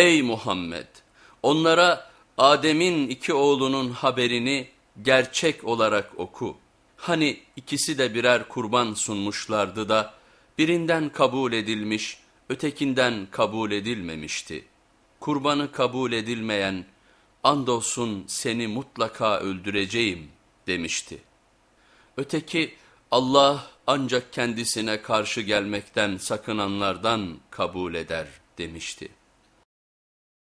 ey Muhammed onlara Adem'in iki oğlunun haberini gerçek olarak oku. Hani ikisi de birer kurban sunmuşlardı da birinden kabul edilmiş ötekinden kabul edilmemişti. Kurbanı kabul edilmeyen andolsun seni mutlaka öldüreceğim demişti. Öteki Allah ancak kendisine karşı gelmekten sakınanlardan kabul eder demişti.